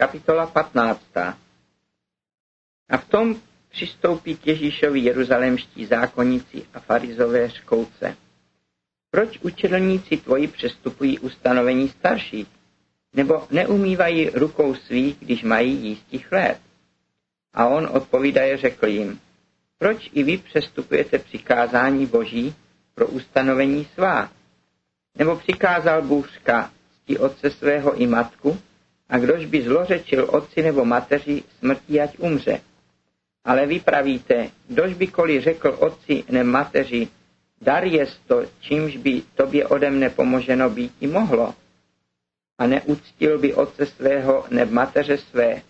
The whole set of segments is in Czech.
Kapitola 15. A v tom přistoupí k Ježíšovi jeruzalémští zákonníci a farizové škouce. Proč učedlníci tvoji přestupují ustanovení starších? Nebo neumývají rukou svých, když mají jístí chléb? A on odpovídaje řekl jim, proč i vy přestupujete přikázání Boží pro ustanovení svá? Nebo přikázal Bůřka cti otce svého i matku, a kdož by zlořečil otci nebo mateři, smrtí ať umře. Ale vy pravíte, kdož by koli řekl otci nebo mateři, dar jest to, čímž by tobě ode mne pomoženo být i mohlo. A neuctil by otce svého nebo mateře své.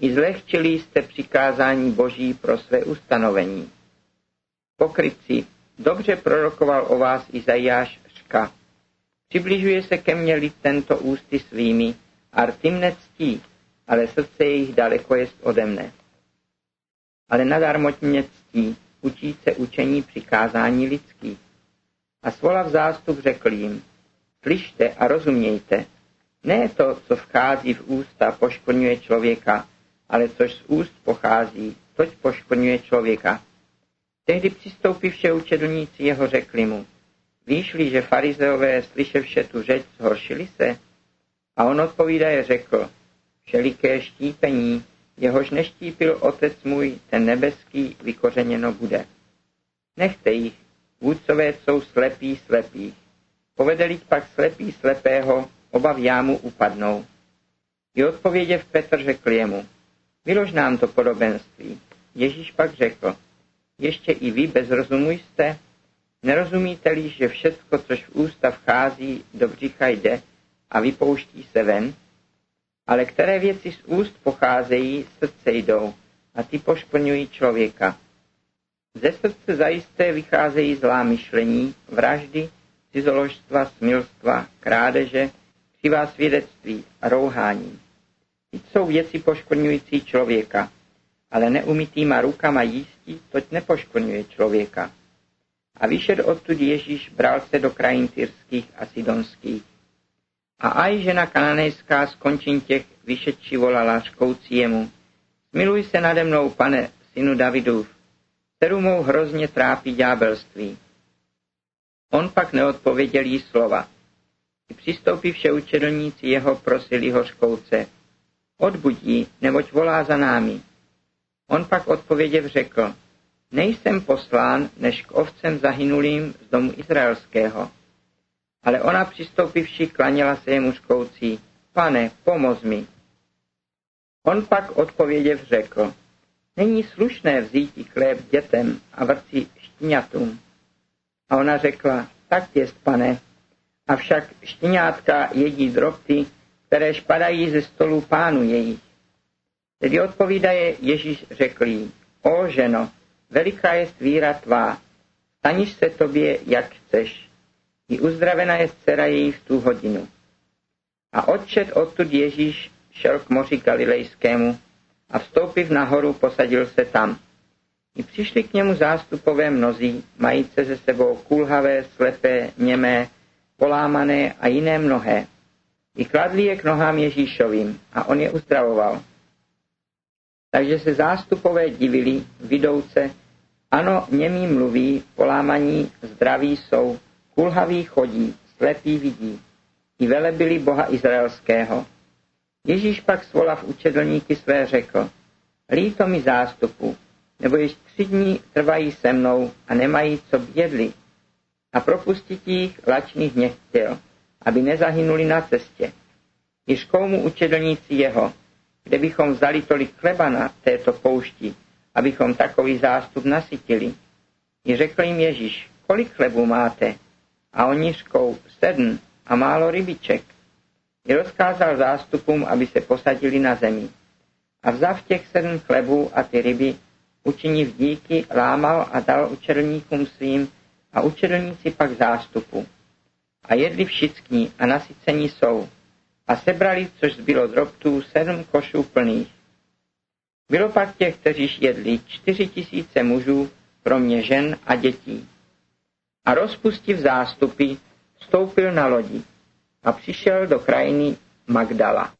I zlehčili jste přikázání Boží pro své ustanovení. Pokrytci, dobře prorokoval o vás Izajáš Ška. Přibližuje se ke mně lid tento ústy svými, Artim nectí, ale srdce jejich daleko jest ode mne. Ale nadarmo mě ctí, učí se učení přikázání lidských. A svolav zástup řekl jim, slyšte a rozumějte, ne to, co vchází v ústa, poškodňuje člověka, ale což z úst pochází, toť poškodňuje člověka. Tehdy přistoupivše učedlníci jeho řekli mu, víš-li, že farizeové slyševše tu řeč zhoršili se? A on odpovídaje řekl, všeliké štípení, jehož neštípil otec můj, ten nebeský, vykořeněno bude. Nechte jich, vůdcové jsou slepí slepých. Povedeli pak slepý slepého, oba v jámu upadnou. I odpověděv Petr řekl jemu, vylož nám to podobenství. Ježíš pak řekl, ještě i vy bez rozumu jste? Nerozumíte-li, že všecko, což v ústa vchází, do břicha jde a vypouští se ven? Ale které věci z úst pocházejí, srdce jdou a ty pošplňují člověka. Ze srdce zajisté vycházejí zlá myšlení, vraždy, cizoložstva, smilstva, krádeže, křivá svědectví a rouhání. Ty jsou věci poškodňující člověka, ale neumytýma rukama jístí, toť nepoškodňuje člověka. A vyšel odtud Ježíš bral se do krajin tyrských a sidonských. A aj žena kananejská skončení těch vyšetči volala škoucí jemu. Smiluj se nade mnou, pane, synu Davidův, kterou mou hrozně trápí ďábelství. On pak neodpověděl jí slova. I přistoupí vše učedlníci jeho prosili ho škouce. Odbudí, neboť volá za námi. On pak odpověděv řekl, nejsem poslán než k ovcem zahynulým z domu izraelského. Ale ona přistoupivši klaněla se jemu škoucí, pane, pomoz mi. On pak odpověděv řekl, není slušné vzít i chléb dětem a vrci štěňatům. A ona řekla, tak jest, pane, avšak štěňátka jedí drobty, které špadají ze stolu pánu jejich. Tedy odpovídaje Ježíš řekl jí, o ženo, veliká je víra tvá, staniš se tobě, jak chceš. I uzdravena je dcera její v tu hodinu. A odčet odtud Ježíš šel k moři Galilejskému a vstoupiv nahoru posadil se tam. I přišli k němu zástupové mnozí, majíce ze sebou kulhavé, slepé, němé, polámané a jiné mnohé. I kladli je k nohám Ježíšovým a on je uzdravoval. Takže se zástupové divili, vidouce, ano, němí mluví, polámaní, zdraví jsou, kulhaví chodí, slepí vidí. I velebili Boha Izraelského. Ježíš pak svolav učedlníky své řekl, líto mi zástupu, nebo již tři dní trvají se mnou a nemají, co bědli. A propustit jich lačných nechtěl, aby nezahynuli na cestě. Již komu učedlníci jeho, kde bychom vzali tolik chleba na této poušti, abychom takový zástup nasytili. I řekl jim Ježíš, kolik chlebu máte? A oni řkou, sedm a málo rybiček. I rozkázal zástupům, aby se posadili na zemi. A vzav těch sedm chlebů a ty ryby, učiniv díky, lámal a dal učedlníkům svým a učedlníci pak zástupu. A jedli všichni a nasycení jsou. A sebrali, což zbylo drobtů, sedm košů plných. Bylo pak těch, kteří jedli, čtyři tisíce mužů, kromě žen a dětí. A rozpustiv zástupy, vstoupil na lodi a přišel do krajiny Magdala.